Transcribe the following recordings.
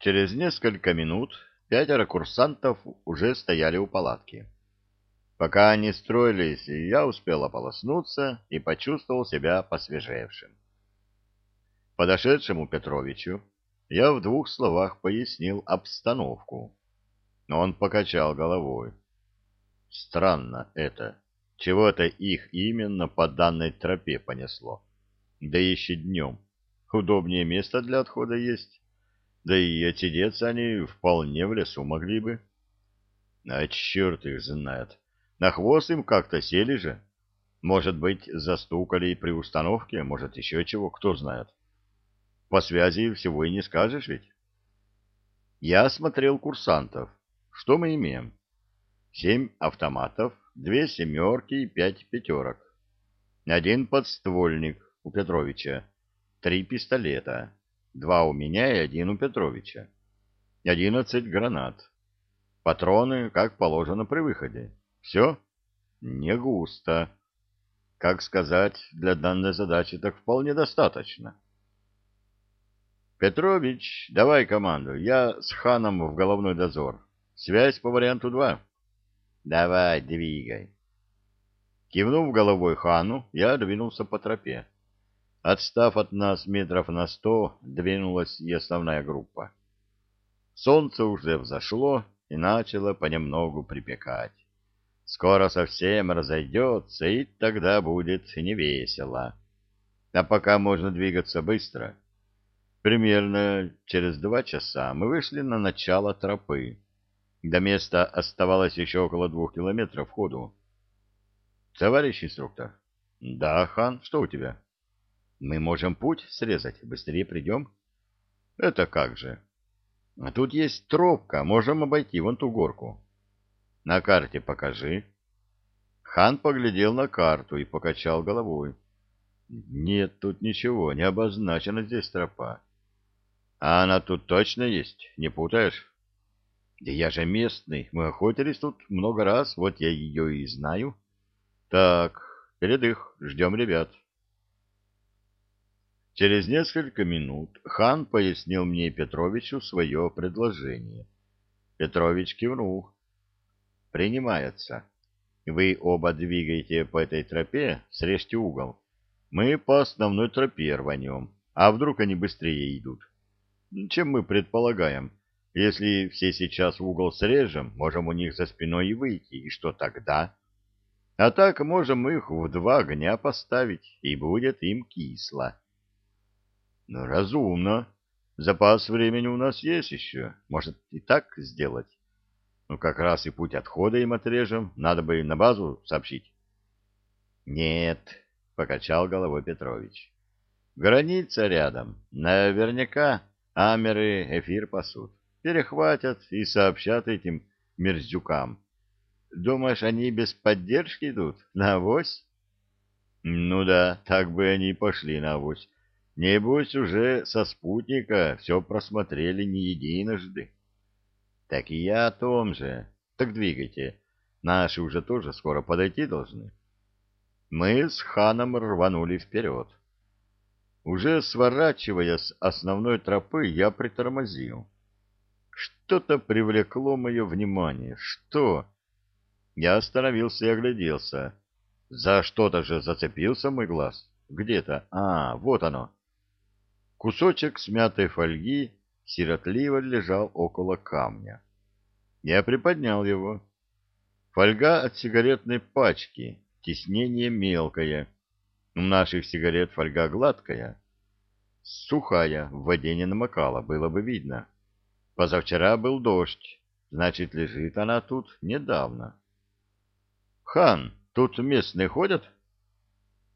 Через несколько минут пятеро курсантов уже стояли у палатки. Пока они строились, я успел ополоснуться и почувствовал себя посвежевшим. Подошедшему Петровичу я в двух словах пояснил обстановку, но он покачал головой. Странно это. Чего-то их именно по данной тропе понесло. Да еще днем. Удобнее место для отхода есть. Да и отсидеться они вполне в лесу могли бы. А черт их знает. На хвост им как-то сели же. Может быть, застукали при установке, может, еще чего, кто знает. По связи всего и не скажешь ведь. Я осмотрел курсантов. Что мы имеем? Семь автоматов, две семерки и пять пятерок. Один подствольник у Петровича, три пистолета, два у меня и один у Петровича. Одиннадцать гранат. Патроны, как положено при выходе. Все? Не густо. Как сказать, для данной задачи так вполне достаточно. Петрович, давай команду. Я с Ханом в головной дозор. Связь по варианту 2. Давай, двигай. Кивнув головой Хану, я двинулся по тропе. Отстав от нас метров на сто, двинулась и основная группа. Солнце уже взошло и начало понемногу припекать. Скоро совсем разойдется, и тогда будет невесело. А пока можно двигаться быстро. Примерно через два часа мы вышли на начало тропы. До места оставалось еще около двух километров ходу. — Товарищ инструктор. — Да, хан, что у тебя? — Мы можем путь срезать, быстрее придем. — Это как же? — Тут есть тропка, можем обойти вон ту горку. На карте покажи. Хан поглядел на карту и покачал головой. Нет тут ничего, не обозначена здесь тропа. А она тут точно есть, не путаешь? Да я же местный, мы охотились тут много раз, вот я ее и знаю. Так, передых, ждем ребят. Через несколько минут хан пояснил мне Петровичу свое предложение. Петрович кивнул принимается. Вы оба двигаете по этой тропе, срежьте угол. Мы по основной тропе рванем, а вдруг они быстрее идут? Чем мы предполагаем? Если все сейчас угол срежем, можем у них за спиной и выйти, и что тогда? А так можем их в два огня поставить, и будет им кисло. Ну, разумно. Запас времени у нас есть еще. Может, и так сделать? Ну, как раз и путь отхода им отрежем. Надо бы на базу сообщить. Нет, покачал головой Петрович. Граница рядом. Наверняка амеры эфир пасут. Перехватят и сообщат этим мерзюкам. Думаешь, они без поддержки идут? На авось? Ну да, так бы они и пошли на авось. Небось, уже со спутника все просмотрели не единожды. Так и я о том же. Так двигайте. Наши уже тоже скоро подойти должны. Мы с ханом рванули вперед. Уже сворачивая с основной тропы, я притормозил. Что-то привлекло мое внимание. Что? Я остановился и огляделся. За что-то же зацепился мой глаз. Где-то. А, вот оно. Кусочек смятой фольги сиротливо лежал около камня. Я приподнял его. Фольга от сигаретной пачки, теснение мелкое. У наших сигарет фольга гладкая. Сухая, в воде не намокала, было бы видно. Позавчера был дождь, значит, лежит она тут недавно. Хан, тут местные ходят?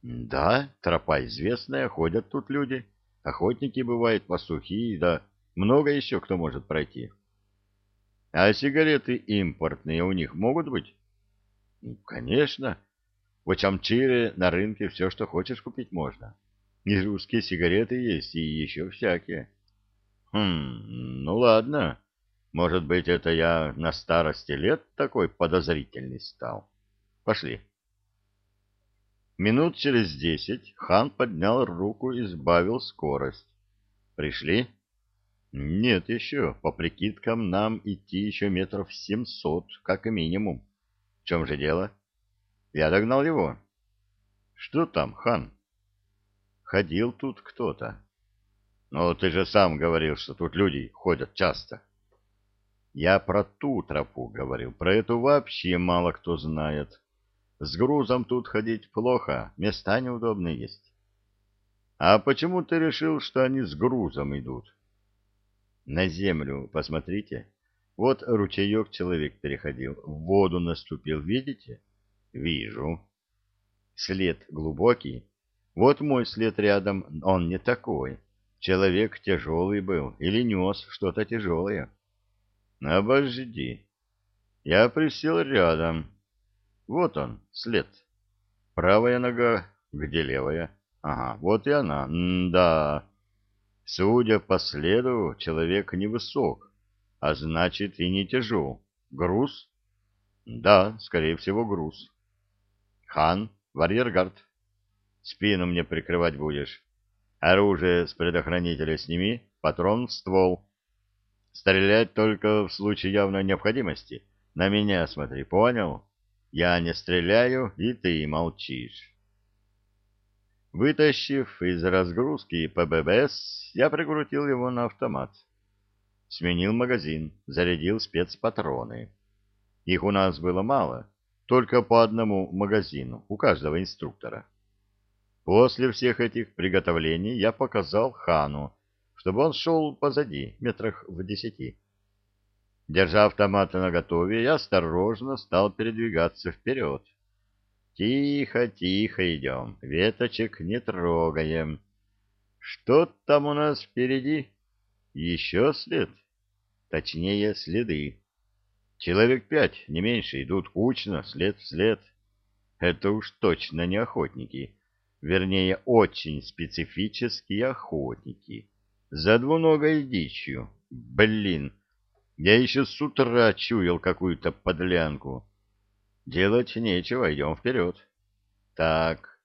Да, тропа известная, ходят тут люди. Охотники бывают, пастухи, да много еще кто может пройти. А сигареты импортные у них могут быть? Ну, конечно. В Чамчире на рынке все, что хочешь, купить можно. И русские сигареты есть, и еще всякие. Хм, ну ладно. Может быть, это я на старости лет такой подозрительный стал. Пошли. Минут через десять хан поднял руку и сбавил скорость. Пришли? Нет еще. По прикидкам нам идти еще метров семьсот, как минимум. В чем же дело? Я догнал его. Что там, хан? Ходил тут кто-то. Но ты же сам говорил, что тут люди ходят часто. Я про ту тропу говорил, про эту вообще мало кто знает. С грузом тут ходить плохо, места неудобные есть. А почему ты решил, что они с грузом идут? На землю посмотрите. Вот ручеек человек переходил, в воду наступил, видите? Вижу. След глубокий. Вот мой след рядом, он не такой. Человек тяжелый был или нес что-то тяжелое. Обожди. Я присел рядом. Вот он, след. Правая нога, где левая? Ага, вот и она. М да. Судя по следу, человек невысок, а значит и не тяжел. Груз? Да, скорее всего, груз. Хан, варьергард. Спину мне прикрывать будешь. Оружие с предохранителя сними, патрон в ствол. Стрелять только в случае явной необходимости. На меня смотри, понял? Я не стреляю, и ты молчишь. Вытащив из разгрузки ПББС, я прикрутил его на автомат. Сменил магазин, зарядил спецпатроны. Их у нас было мало, только по одному магазину у каждого инструктора. После всех этих приготовлений я показал Хану, чтобы он шел позади, метрах в десяти. Держа автомат наготове, я осторожно стал передвигаться вперед. Тихо, тихо идем, веточек не трогаем. Что там у нас впереди? Еще след? Точнее, следы. Человек пять, не меньше, идут кучно, след в след. Это уж точно не охотники. Вернее, очень специфические охотники. За двуногой дичью. Блин, я еще с утра чуял какую-то подлянку. Делать нечего, идем вперед. Так,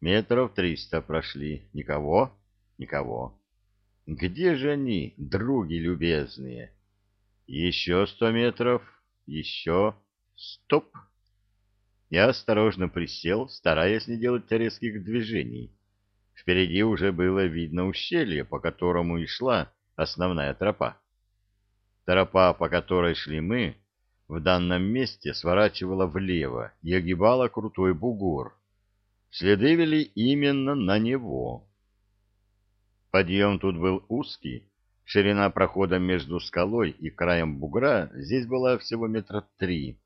метров триста прошли. Никого? Никого. Где же они, други любезные? Еще сто метров. Еще. Стоп. Я осторожно присел, стараясь не делать резких движений. Впереди уже было видно ущелье, по которому и шла основная тропа. Тропа, по которой шли мы, в данном месте сворачивала влево и огибала крутой бугор. Следы вели именно на него. Подъем тут был узкий, ширина прохода между скалой и краем бугра здесь была всего метра три.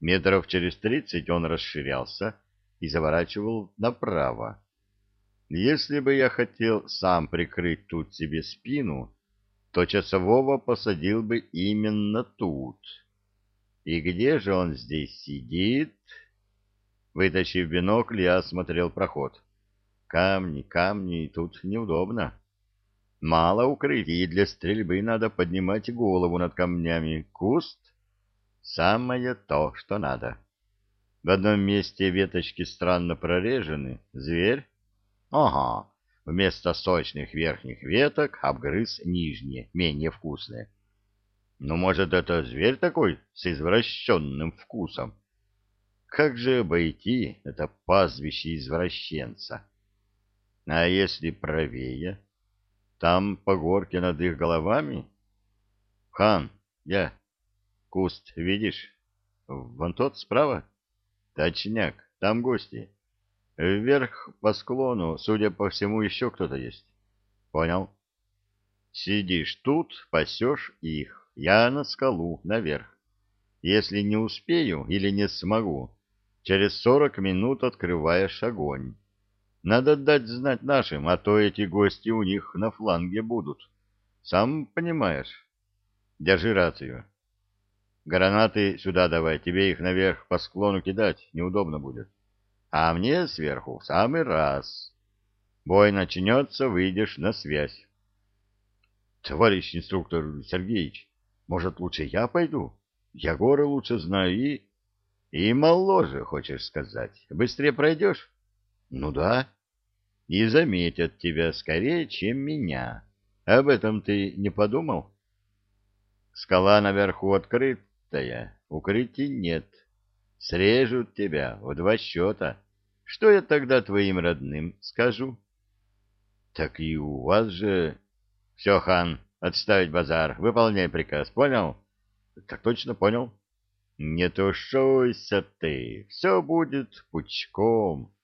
Метров через тридцать он расширялся и заворачивал направо. Если бы я хотел сам прикрыть тут себе спину, то часового посадил бы именно тут. И где же он здесь сидит? Вытащив бинокль, я осмотрел проход. Камни, камни, тут неудобно. Мало укрытий, для стрельбы надо поднимать голову над камнями. Куст — самое то, что надо. В одном месте веточки странно прорежены. Зверь? Ага, вместо сочных верхних веток обгрыз нижние, менее вкусные. Ну, может, это зверь такой с извращенным вкусом? Как же обойти это пастбище извращенца? А если правее? Там по горке над их головами? Хан, я. Куст видишь? Вон тот справа? Точняк, там гости. Вверх по склону, судя по всему, еще кто-то есть. Понял. Сидишь тут, пасешь их. Я на скалу, наверх. Если не успею или не смогу, через сорок минут открываешь огонь. Надо дать знать нашим, а то эти гости у них на фланге будут. Сам понимаешь. Держи рацию. Гранаты сюда давай, тебе их наверх по склону кидать неудобно будет. А мне сверху в самый раз. Бой начнется, выйдешь на связь. Товарищ инструктор Сергеевич, может, лучше я пойду? Я горы лучше знаю и... И моложе, хочешь сказать. Быстрее пройдешь? Ну да. И заметят тебя скорее, чем меня. Об этом ты не подумал? Скала наверху открытая, укрытий нет. Срежут тебя в два счета. Что я тогда твоим родным скажу? Так и у вас же... Все, хан, отставить базар, выполняй приказ, понял? Так точно понял. Не тушуйся ты, все будет пучком.